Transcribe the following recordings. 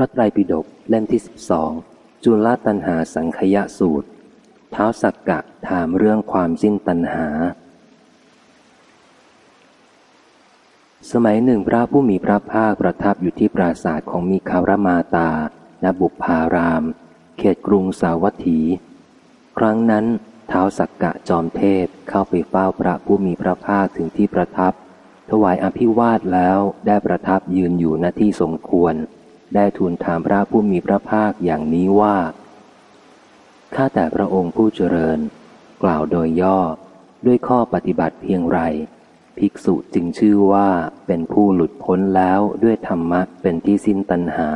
พระไตรปิฎกเล่มที่สิบสองจุลตันหาสังขยะสูตร เท้าสักกะถามเรื่องความสิ้นตันหา สมัยหนึ่งพระผู้มีพระภาคประทับอยู่ที่ปราสาทของมีคารมาตา ณบุพาราม เขตกรุงสาวัตถี ครั้งนั้นเท้าสักกะจอมเทพเข้าไปเฝ้าพระผู้มีพระภาคถึงที่ประทับ ถวายอภิวาทแล้วได้ประทับยืนอยู่หน้าที่สมควร ได้ทูลถามพระผู้มีพระภาคอย่างนี้ว่า ข้าแต่พระองค์ผู้เจริญ กล่าวโดยย่อด้วยข้อปฏิบัติเพียงไร ภิกษุจึงชื่อว่าเป็นผู้หลุดพ้นแล้วด้วยธรรมะเป็นที่สิ้นตัณหา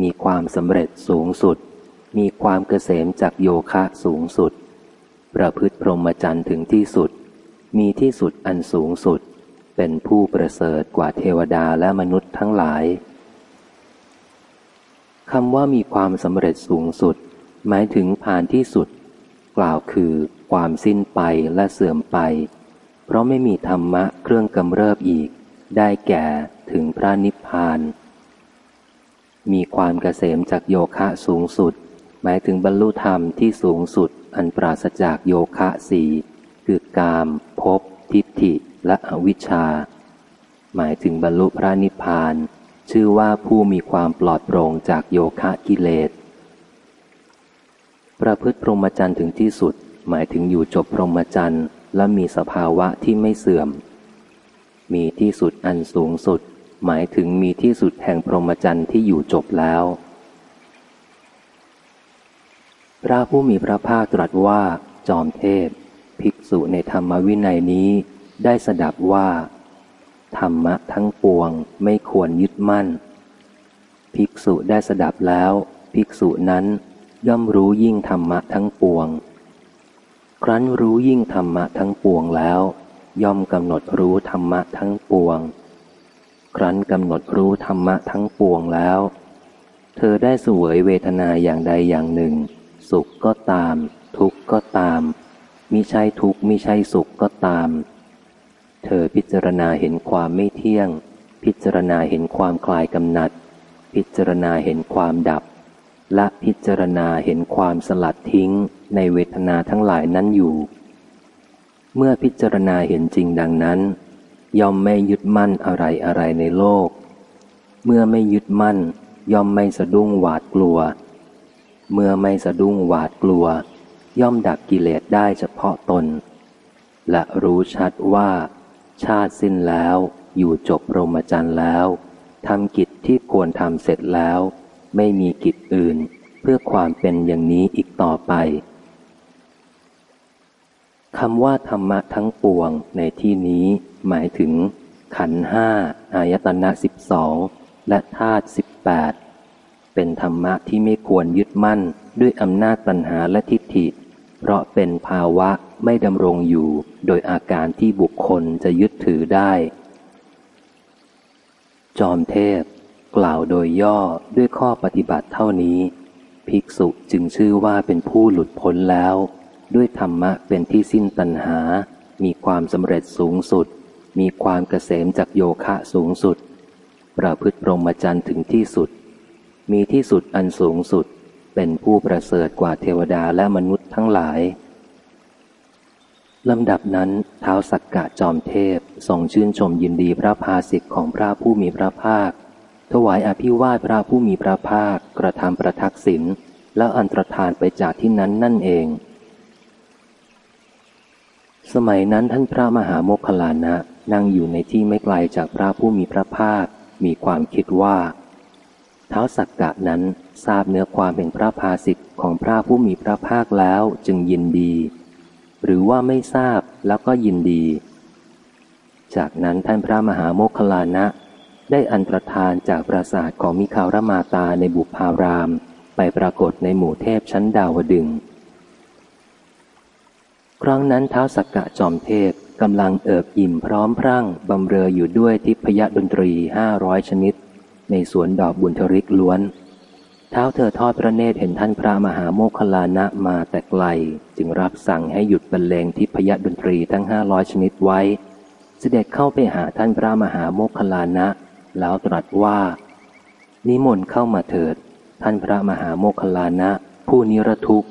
มีความสำเร็จสูงสุด มีความเกษมจากโยคะสูงสุด ประพฤติพรหมจรรย์ถึงที่สุด มีที่สุดอันสูงสุด เป็นผู้ประเสริฐกว่าเทวดาและมนุษย์ทั้งหลาย คำว่ามีความสำเร็จสูงสุด หมายถึงผ่านที่สุด กล่าวคือความสิ้นไปและเสื่อมไป เพราะไม่มีธรรมะเครื่องกำเริบอีก ได้แก่ถึงพระนิพพาน มีความเกษมจากโยคะสูงสุด หมายถึงบรรลุธรรมที่สูงสุด อันปราศจากโยคะสีคือกามภพทิฏฐิและอวิชชา หมายถึงบรรลุพระนิพพาน ชื่อว่าผู้มีความปลอดโปร่งจากโยคะกิเลส ประพฤติพรหมจรรย์ถึงที่สุด หมายถึงอยู่จบพรหมจรรย์และมีสภาวะที่ไม่เสื่อม มีที่สุดอันสูงสุด หมายถึงมีที่สุดแห่งพรหมจรรย์ที่อยู่จบแล้ว พระผู้มีพระภาคตรัสว่าจอมเทพ ภิกษุในธรรมวินัยนี้ได้สดับว่า ธรรมะทั้งปวงไม่ควรยึดมั่น ภิกษุได้สดับแล้ว ภิกษุนั้นย่อมรู้ยิ่งธรรมะทั้งปวง ครั้นรู้ยิ่งธรรมะทั้งปวงแล้ว ย่อมกำหนดรู้ธรรมะทั้งปวง ครั้นกำหนดรู้ธรรมะทั้งปวงแล้ว เธอได้สวยเวทนาอย่างใดอย่างหนึ่ง สุขก็ตาม ทุกข์ก็ตามมิใช่ทุกข์มิใช่สุขก็ตาม เธอพิจารณาเห็นความไม่เที่ยง พิจารณาเห็นความคลายกำหนัด พิจารณาเห็นความดับ และพิจารณาเห็นความสลัดทิ้งในเวทนาทั้งหลายนั้นอยู่ เมื่อพิจารณาเห็นจริงดังนั้น ย่อมไม่ยึดมั่นอะไรอะไรในโลก เมื่อไม่ยึดมั่น ย่อมไม่สะดุ้งหวาดกลัว เมื่อไม่สะดุ้งหวาดกลัว ย่อมดับกิเลสได้เฉพาะตน และรู้ชัดว่า ชาติสิ้นแล้ว อยู่จบรมจันทร์แล้วทำกิจที่ควรทำเสร็จแล้ว ไม่มีกิจอื่น เพื่อความเป็นอย่างนี้อีกต่อไปคำว่าธรรมะทั้งปวงในที่นี้ หมายถึง ขันห้าอายตนะสิบสองและธาตุสิบแปดเป็นธรรมะที่ไม่ควรยึดมั่นด้วยอำนาจตัณหาและทิฏฐิ เพราะเป็นภาวะ ไม่ดำรงอยู่โดยอาการที่บุคคลจะยึดถือได้ จอมเทพ กล่าวโดยย่อด้วยข้อปฏิบัติเท่านี้ ภิกษุจึงชื่อว่าเป็นผู้หลุดพ้นแล้ว ด้วยธรรมะเป็นที่สิ้นตัณหา มีความสำเร็จสูงสุด มีความเกษมจากโยคะสูงสุด ประพฤติพรหมจรรย์ถึงที่สุด มีที่สุดอันสูงสุด เป็นผู้ประเสริฐกว่าเทวดาและมนุษย์ทั้งหลาย ลำดับนั้นเท้าสักกะจอมเทพทรงชื่นชมยินดีพระภาสิทธิ์ของพระผู้มีพระภาค ถวายอภิวาทพระผู้มีพระภาคกระทำประทักษิณแล้วอันตรธานไปจากที่นั้นนั่นเอง สมัยนั้นท่านพระมหาโมคคลานะนั่งอยู่ในที่ไม่ไกลจากพระผู้มีพระภาค มีความคิดว่า เท้าสักกะนั้นทราบเนื้อความเป็นพระภาสิทธิ์ของพระผู้มีพระภาคแล้วจึงยินดี หรือว่าไม่ทราบแล้วก็ยินดี จากนั้นท่านพระมหาโมคคลานะได้อันตรธานจากปราสาทของมิคารมาตาในบุพาราม ไปปรากฏในหมู่เทพชั้นดาวดึง ครั้งนั้นเท้าสักกะจอมเทพกำลังเอิบอิ่มพร้อมพรั่งบำเรออยู่ด้วยทิพยดนตรีห้าร้อยชนิด ในสวนดอกบุญทริกล้วน เท้าเธอทอดพระเนตรเห็นท่านพระมหาโมคคลานะมาแต่ไกล จึงรับสั่งให้หยุดบรรเลงทิพยดนตรีทั้งห้าร้อยชนิดไว้ เสด็จเข้าไปหาท่านพระมหาโมคคลานะ แล้วตรัสว่า นิมนต์เข้ามาเถิด ท่านพระมหาโมคคลานะ ผู้นิรทุกข์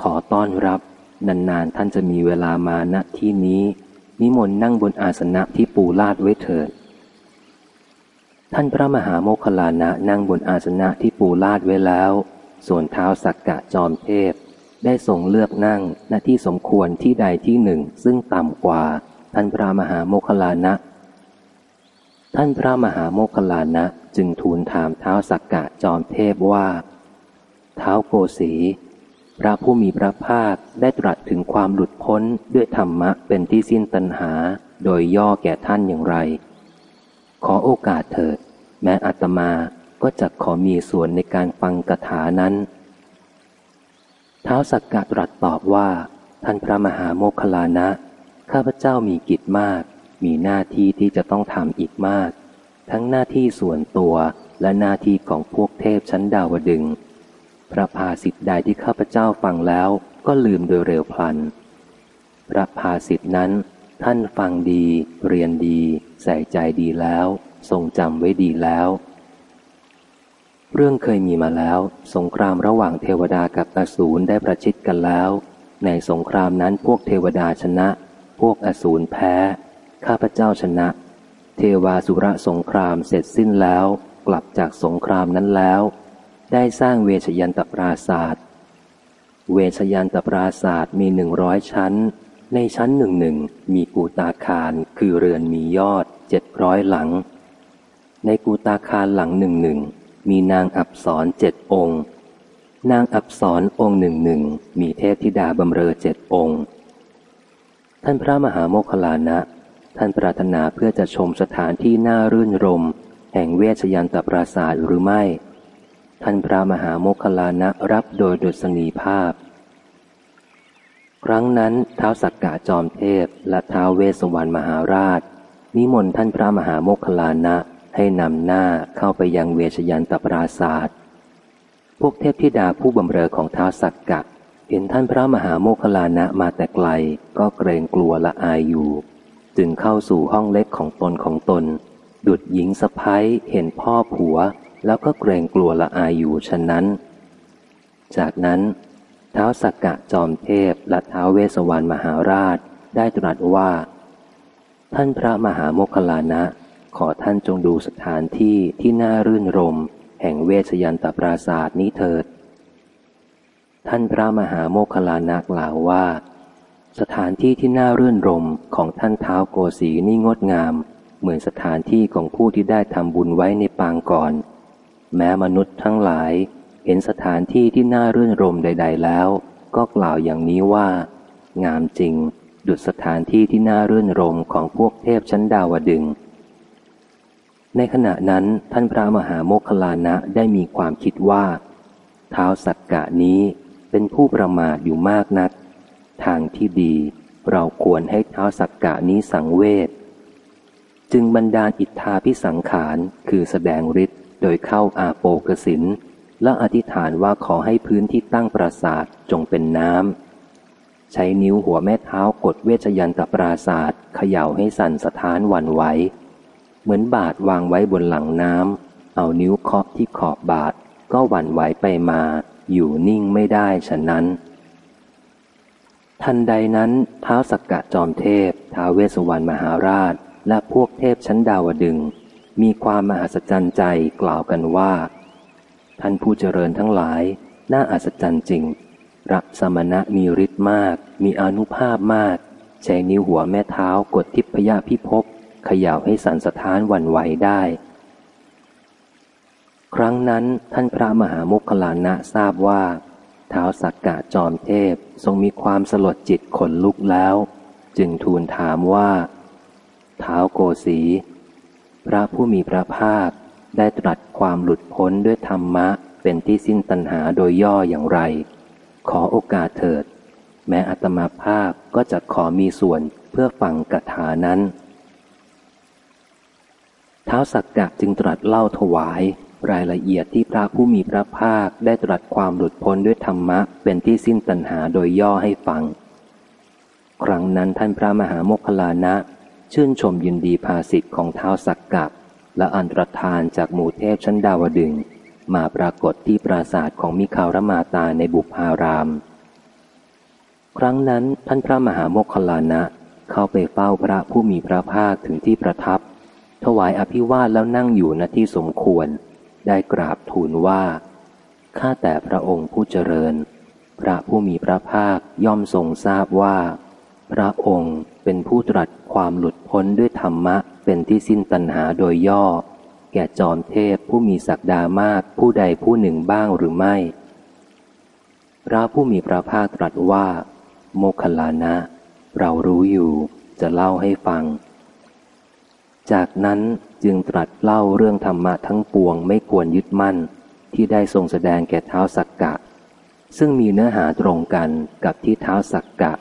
ขอต้อนรับ นานๆท่านจะมีเวลามาณที่นี้ นิมนต์นั่งบนอาสนะที่ปูลาดไว้เถิด ท่านพระมหาโมคคลานะนั่งบนอาสนะที่ปูลาดไว้แล้ว ส่วนเท้าสักกะจอมเทพ ได้ทรงเลือกนั่งหน้าที่สมควรที่ใดที่หนึ่งซึ่งต่ำกว่า ท่านพระมหาโมคคลานะ ท่านพระมหาโมคคลานะจึงทูลถามเท้าสักกะจอมเทพว่า เท้าโกสีพระผู้มีพระภาคได้ตรัสถึงความหลุดพ้นด้วยธรรมะเป็นที่สิ้นตัณหา โดยย่อแก่ท่านอย่างไร ขอโอกาสเถิด แม้อัตมาก็จะขอมีส่วนในการฟังกถานั้นท้าวสักกะตรัสตอบว่า ท่านพระมหาโมคคลานะ ข้าพเจ้ามีกิจมาก มีหน้าที่ที่จะต้องทำอีกมาก ทั้งหน้าที่ส่วนตัวและหน้าที่ของพวกเทพชั้นดาวดึง พระภาสิทธิ์ใดที่ข้าพเจ้าฟังแล้วก็ลืมโดยเร็วพลัน พระภาสิทธินั้น ท่านฟังดี เรียนดี ใส่ใจดีแล้ว ทรงจำไว้ดีแล้ว เรื่องเคยมีมาแล้ว สงครามระหว่างเทวดากับอสูรได้ประชิดกันแล้ว ในสงครามนั้นพวกเทวดาชนะ พวกอสูรแพ้ ข้าพเจ้าชนะ เทวาสุรสงครามเสร็จสิ้นแล้ว กลับจากสงครามนั้นแล้ว ได้สร้างเวชยันตปราศาสตร์เวชยันตปราศาสตร์มีหนึ่งร้อยชั้น ในชั้นหนึ่งหนึ่งมีกูตาคารคือเรือนมียอดเจ็ดร้อยหลัง ในกูตาคารหลังหนึ่งหนึ่งมีนางอับสรเจ็ดองค์ นางอับสรองค์หนึ่งหนึ่งมีเทพธิดาบำเรอเจ็ดองค์ ท่านพระมหาโมคลานะ ท่านปรารถนาเพื่อจะชมสถานที่น่ารื่นรม แห่งเวชยันตปราศาสตร์หรือไม่ ท่านพระมหาโมคลานะรับโดยดุษณีภาพ ครั้งนั้นเท้าสักกะจอมเทพและเท้าเวสวรรณมหาราช นิมนต์ท่านพระมหาโมคลานะ ให้นำหน้าเข้าไปยังเวชยันตปราศาสตร์พวกเทพธิดาผู้บำเรอของท้าวสักกะ เห็นท่านพระมหาโมคลานะมาแต่ไกล ก็เกรงกลัวละอายอยู่ จึงเข้าสู่ห้องเล็กของตนของตน ดุดหญิงสะพ้ายเห็นพ่อผัว แล้วก็เกรงกลัวละอายอยู่ฉะนั้น จากนั้นท้าวสักกะจอมเทพและท้าวเวสสวรรณมหาราชได้ตรัสว่า ท่านพระมหาโมคลานะ ขอท่านจงดูสถานที่ที่น่ารื่นรม แห่งเวชยันตปราศาสตร์นี้เถิด ท่านพระมหาโมคลานะกล่าวว่า สถานที่ที่น่ารื่นรมของท่านเท้าโกสีนี่งดงาม เหมือนสถานที่ของผู้ที่ได้ทำบุญไว้ในปางก่อน แม้มนุษย์ทั้งหลาย เห็นสถานที่ที่น่ารื่นรมใด ๆ แล้ว ก็กล่าวอย่างนี้ว่า งามจริง ดุจสถานที่ที่น่ารื่นรมของพวกเทพชั้นดาวดึง ในขณะนั้นท่านพระมหาโมคคลานะได้มีความคิดว่า เท้าสักกะนี้เป็นผู้ประมาทอยู่มากนัก ทางที่ดีเราควรให้เท้าสักกะนี้สังเวชจึงบรรดาลอิทธาพิสังขารคือแสดงฤทธิ์โดยเข้าอาโปกสินและอธิษฐานว่าขอให้พื้นที่ตั้งปราสาทจงเป็นน้ำใช้นิ้วหัวแม่เท้ากดเวชยันตปราศาสตร์เขย่าให้สั่นสะท้านหวันไหว เหมือนบาทวางไว้บนหลังน้ำเอานิ้วเคาะที่ขอบบาทก็หวั่นไหวไปมา อยู่นิ่งไม่ได้ฉะนั้น ทันใดนั้นเท้าสักกะจอมเทพท้าเวสวรรณมหาราช และพวกเทพชั้นดาวดึง มีความมหัศจรรย์ใจกล่าวกันว่า ท่านผู้เจริญทั้งหลาย น่าอัศจรรย์จริงรัสมณะมีฤทธิ์มาก มีอนุภาพมาก ใช้นิ้วหัวแม่เท้ากดทิพยาพิภพ ขย่าให้สันสะท้านวันไหวได้ ครั้งนั้นท่านพระมหามคคลานะทราบว่าเท้าสักกะจอมเทพทรงมีความสลดจิตขนลุกแล้ว จึงทูลถามว่าเท้าโกสีพระผู้มีพระภาคได้ตรัสความหลุดพ้นด้วยธรรมะเป็นที่สิ้นตัณหาโดยย่ออย่างไร ขอโอกาสเถิด แม้อัตมาภาพก็จะขอมีส่วนเพื่อฟังกถานั้น ท้าสักกะจึงตรัสเล่าถวาย รายละเอียดที่พระผู้มีพระภาคได้ตรัสความหลุดพ้นด้วยธรรมะ เป็นที่สิ้นตัณหาโดยย่อให้ฟัง ครั้งนั้นท่านพระมหาโมคคลานะ ชื่นชมยินดีภาสิทธิ์ของเท้าสักกะและอันตรธานจากหมู่เทพชั้นดาวดึง มาปรากฏที่ปราสาทของมิคารมาตาในบุพาราม ครั้งนั้นท่านพระมหาโมคคลานะเข้าไปเฝ้าพระผู้มีพระภาคถึงที่ประทับ ถวายอภิวาทแล้วนั่งอยู่ณที่สมควร ได้กราบทูลว่า ข้าแต่พระองค์ผู้เจริญ พระผู้มีพระภาคย่อมทรงทราบว่า พระองค์เป็นผู้ตรัสความหลุดพ้นด้วยธรรมะ เป็นที่สิ้นตัณหาโดยย่อ แก่จอมเทพผู้มีศักดามากผู้ใดผู้หนึ่งบ้างหรือไม่ พระผู้มีพระภาคตรัสว่า โมคลานะ เรารู้อยู่จะเล่าให้ฟัง จากนั้นจึงตรัสเล่าเรื่องธรรมะทั้งปวงไม่ควรยึดมั่น ที่ได้ทรงแสดงแก่เท้าสักกะ ซึ่งมีเนื้อหาตรงกันกับที่เท้าสักกะ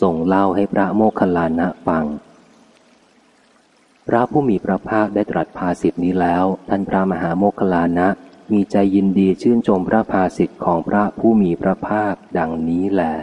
ทรงเล่าให้พระโมคคัลลานะฟัง พระผู้มีพระภาคได้ตรัสภาสิทธินี้แล้ว ท่านพระมหาโมคคัลลานะมีใจยินดีชื่นชมพระภาสิทธิของพระผู้มีพระภาคดังนี้แหละ